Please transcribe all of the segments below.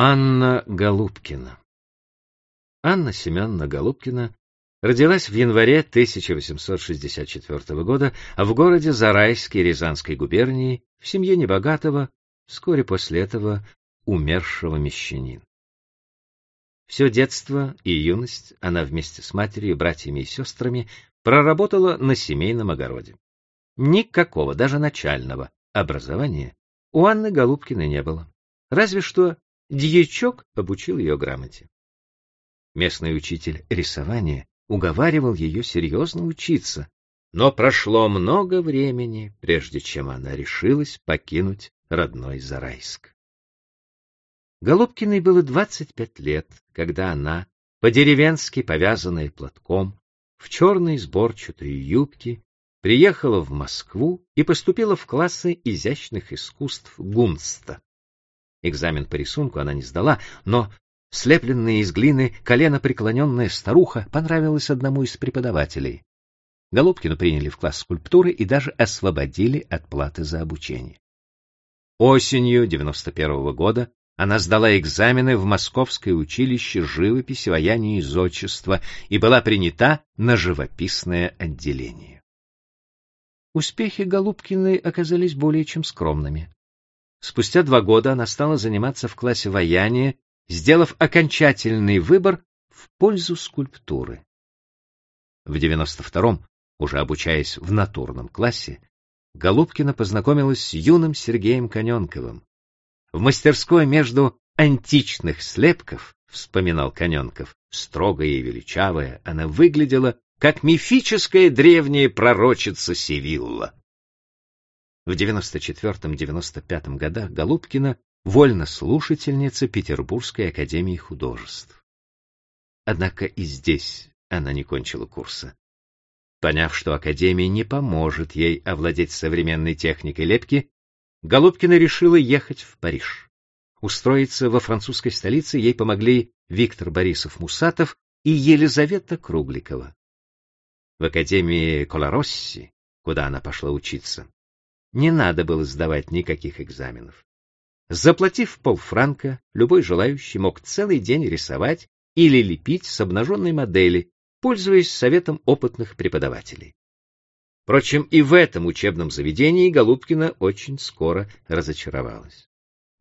Анна Голубкина Анна Семеновна Голубкина родилась в январе 1864 года в городе Зарайске Рязанской губернии в семье небогатого, вскоре после этого умершего мещанина. Все детство и юность она вместе с матерью, братьями и сестрами проработала на семейном огороде. Никакого, даже начального, образования у Анны Голубкиной не было. Разве что дьячок обучил ее грамоте. Местный учитель рисования уговаривал ее серьезно учиться, но прошло много времени, прежде чем она решилась покинуть родной Зарайск. Голубкиной было 25 лет, когда она, по-деревенски повязанная платком, в черной сборчатой юбке, приехала в Москву и поступила в классы изящных искусств Гунста. Экзамен по рисунку она не сдала, но слепленная из глины колено преклоненная старуха понравилась одному из преподавателей. Голубкину приняли в класс скульптуры и даже освободили от платы за обучение. Осенью 91 -го года она сдала экзамены в Московское училище живописи, ваяния и зодчества и была принята на живописное отделение. Успехи Голубкиной оказались более чем скромными. Спустя два года она стала заниматься в классе ваяния, сделав окончательный выбор в пользу скульптуры. В 92-м, уже обучаясь в натурном классе, Голубкина познакомилась с юным Сергеем Коненковым. В мастерской между античных слепков, вспоминал Коненков, строгая и величавая, она выглядела как мифическая древняя пророчица Севилла. В 94-95 годах Голубкина вольнослушательница Петербургской академии художеств. Однако и здесь она не кончила курса. Поняв, что академия не поможет ей овладеть современной техникой лепки, Голубкина решила ехать в Париж. Устроиться во французской столице ей помогли Виктор Борисов-Мусатов и Елизавета Кругликова. В академии Колоросси, куда она пошла учиться, не надо было сдавать никаких экзаменов. Заплатив полфранка, любой желающий мог целый день рисовать или лепить с обнаженной модели, пользуясь советом опытных преподавателей. Впрочем, и в этом учебном заведении Голубкина очень скоро разочаровалась.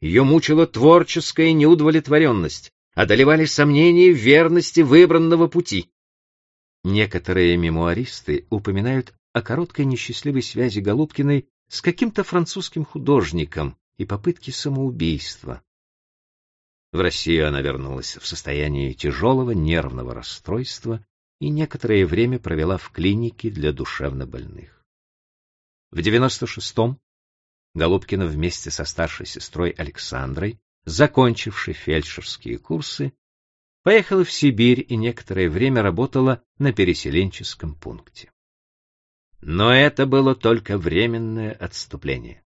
Ее мучила творческая неудовлетворенность, одолевали сомнения в верности выбранного пути. Некоторые мемуаристы упоминают о короткой несчастливой связи Голубкиной с каким-то французским художником и попытке самоубийства. В Россию она вернулась в состоянии тяжелого нервного расстройства и некоторое время провела в клинике для душевнобольных. В 96-м Голубкина вместе со старшей сестрой Александрой, закончившей фельдшерские курсы, поехала в Сибирь и некоторое время работала на переселенческом пункте. Но это было только временное отступление.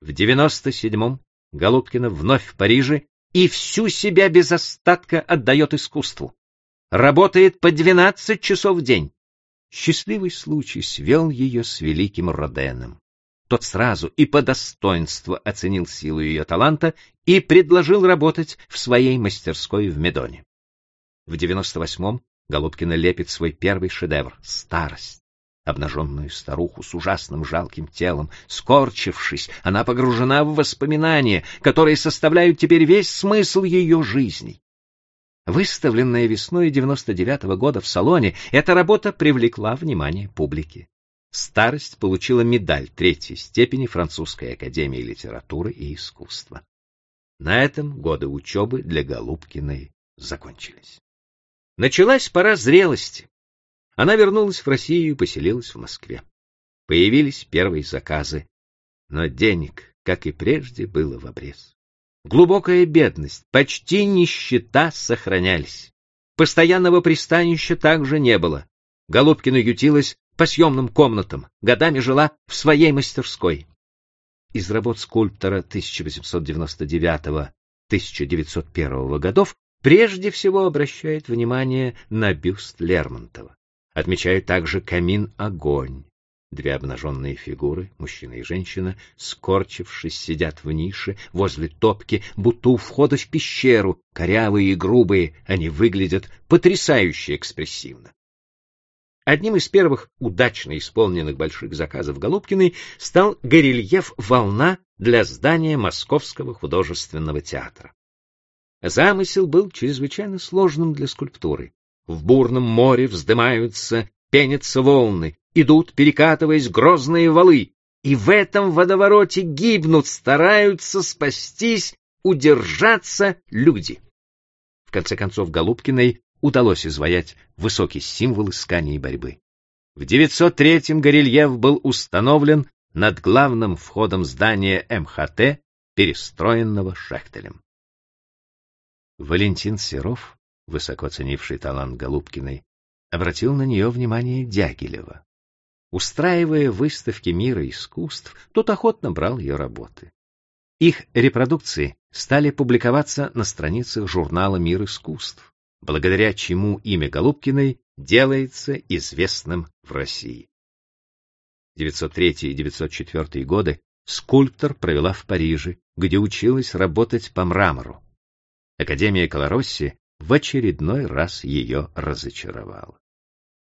В 97-м Голубкина вновь в Париже и всю себя без остатка отдает искусству. Работает по 12 часов в день. Счастливый случай свел ее с великим Роденом. Тот сразу и по достоинству оценил силу ее таланта и предложил работать в своей мастерской в Медоне. В 98-м Голубкина лепит свой первый шедевр — «Старость» обнаженную старуху с ужасным жалким телом. Скорчившись, она погружена в воспоминания, которые составляют теперь весь смысл ее жизни. Выставленная весной 99-го года в салоне, эта работа привлекла внимание публики. Старость получила медаль третьей степени Французской академии литературы и искусства. На этом годы учебы для Голубкиной закончились. Началась пора зрелости. Она вернулась в Россию и поселилась в Москве. Появились первые заказы, но денег, как и прежде, было в обрез. Глубокая бедность, почти нищета сохранялись. Постоянного пристанища также не было. Голубкина ютилась по съемным комнатам, годами жила в своей мастерской. Из работ скульптора 1899-1901 годов прежде всего обращает внимание на бюст Лермонтова. Отмечают также камин-огонь, Две обнаженные фигуры, мужчина и женщина, скорчившись, сидят в нише возле топки, будто у входа в пещеру, корявые и грубые, они выглядят потрясающе экспрессивно. Одним из первых удачно исполненных больших заказов Голубкиной стал горельеф «Волна» для здания Московского художественного театра. Замысел был чрезвычайно сложным для скульптуры. В бурном море вздымаются, пенятся волны, идут, перекатываясь, грозные валы, и в этом водовороте гибнут, стараются спастись, удержаться люди. В конце концов, Голубкиной удалось изваять высокий символ искания и борьбы. В 903-м горельеф был установлен над главным входом здания МХТ, перестроенного Шехтелем. Валентин Серов, высоко ценивший талант Голубкиной, обратил на нее внимание Дягилева. Устраивая выставки мира искусств, тот охотно брал ее работы. Их репродукции стали публиковаться на страницах журнала «Мир искусств», благодаря чему имя Голубкиной делается известным в России. 903 и 904 годы скульптор провела в Париже, где училась работать по мрамору. Академия Колоросси в очередной раз ее разочаровала.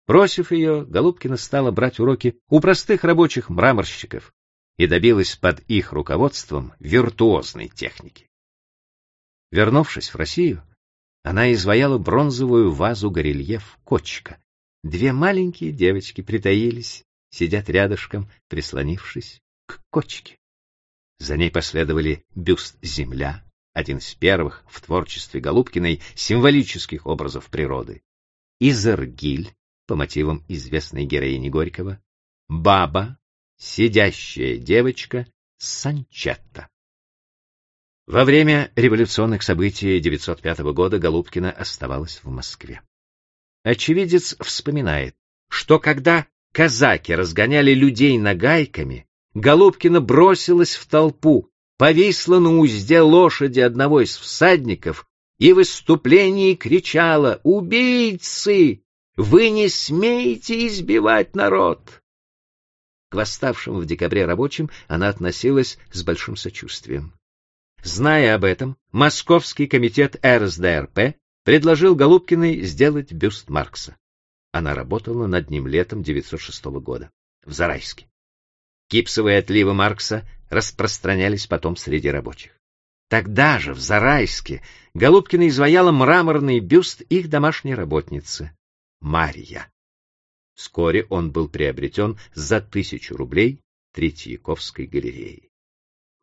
Бросив ее, Голубкина стала брать уроки у простых рабочих мраморщиков и добилась под их руководством виртуозной техники. Вернувшись в Россию, она изваяла бронзовую вазу горельеф «Кочка». Две маленькие девочки притаились, сидят рядышком, прислонившись к кочке. За ней последовали бюст «Земля», один из первых в творчестве Голубкиной символических образов природы, и Заргиль, по мотивам известной героини Горького, Баба, сидящая девочка, Санчетта. Во время революционных событий 905 года Голубкина оставалась в Москве. Очевидец вспоминает, что когда казаки разгоняли людей нагайками, Голубкина бросилась в толпу, повисла на узде лошади одного из всадников и в выступлении кричала «Убийцы! Вы не смеете избивать народ!» К восставшим в декабре рабочим она относилась с большим сочувствием. Зная об этом, Московский комитет РСДРП предложил Голубкиной сделать бюст Маркса. Она работала над ним летом 906 года в Зарайске. Кипсовые отливы Маркса распространялись потом среди рабочих. Тогда же, в Зарайске, Голубкина изваяла мраморный бюст их домашней работницы, Марья. Вскоре он был приобретен за тысячу рублей Третьяковской галереи.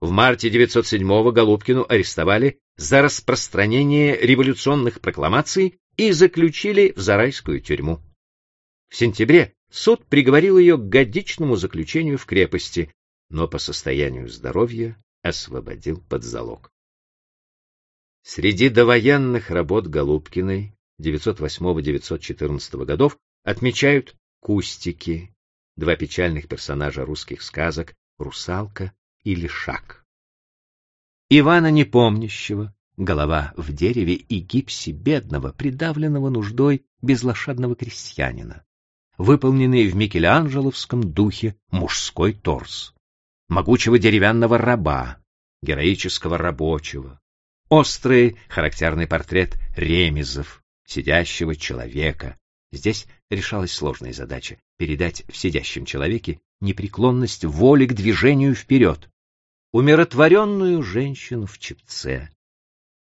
В марте 907-го Голубкину арестовали за распространение революционных прокламаций и заключили в Зарайскую тюрьму. В сентябре суд приговорил ее к годичному заключению в крепости, но по состоянию здоровья освободил под залог. Среди довоенных работ Голубкиной 908-914 годов отмечают «Кустики», два печальных персонажа русских сказок «Русалка» или шаг. Ивана Непомнящего, голова в дереве и гипсе бедного, придавленного нуждой безлошадного крестьянина, выполненный в Микеланджеловском духе мужской торс, могучего деревянного раба, героического рабочего, острый характерный портрет ремезов, сидящего человека. Здесь решалась сложная задача — передать в сидящем человеке непреклонность воли к движению вперед, умиротворенную женщину в чепце,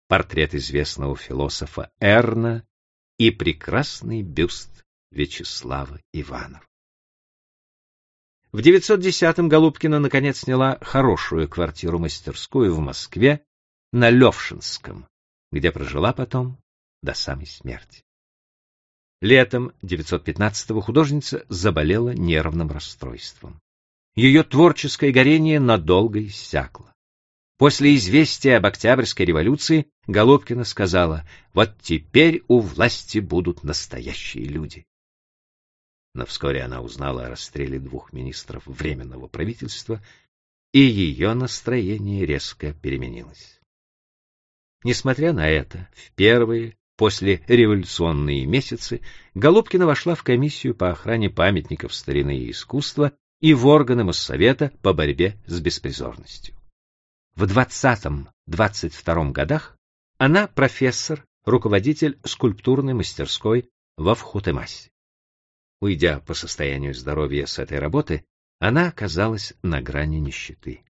портрет известного философа Эрна и прекрасный бюст Вячеслава Иванова. В 910-м Голубкина наконец сняла хорошую квартиру-мастерскую в Москве на Левшинском, где прожила потом до самой смерти. Летом 915-го художница заболела нервным расстройством ее творческое горение надолго иссякло. После известия об Октябрьской революции Голубкина сказала, вот теперь у власти будут настоящие люди. Но вскоре она узнала о расстреле двух министров Временного правительства, и ее настроение резко переменилось. Несмотря на это, в первые после революционные месяцы Голубкина вошла в комиссию по охране памятников старины и искусства и в органы Моссовета по борьбе с беспризорностью. В 20-22 годах она профессор, руководитель скульптурной мастерской во Вхутемасе. Уйдя по состоянию здоровья с этой работы, она оказалась на грани нищеты.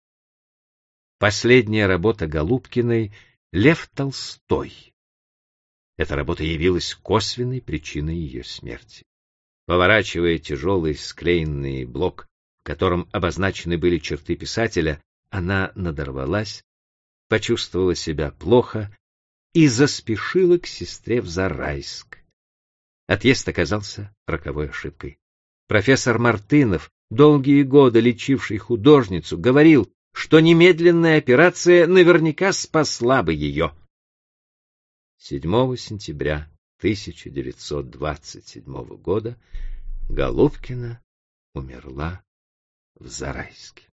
Последняя работа Голубкиной «Лев Толстой». Эта работа явилась косвенной причиной ее смерти. Поворачивая тяжелый склеенный блок, в котором обозначены были черты писателя, она надорвалась, почувствовала себя плохо и заспешила к сестре в Зарайск. Отъезд оказался роковой ошибкой. Профессор Мартынов, долгие годы лечивший художницу, говорил, что немедленная операция наверняка спасла бы ее. 7 сентября 1927 года Голубкина умерла в Зарайске.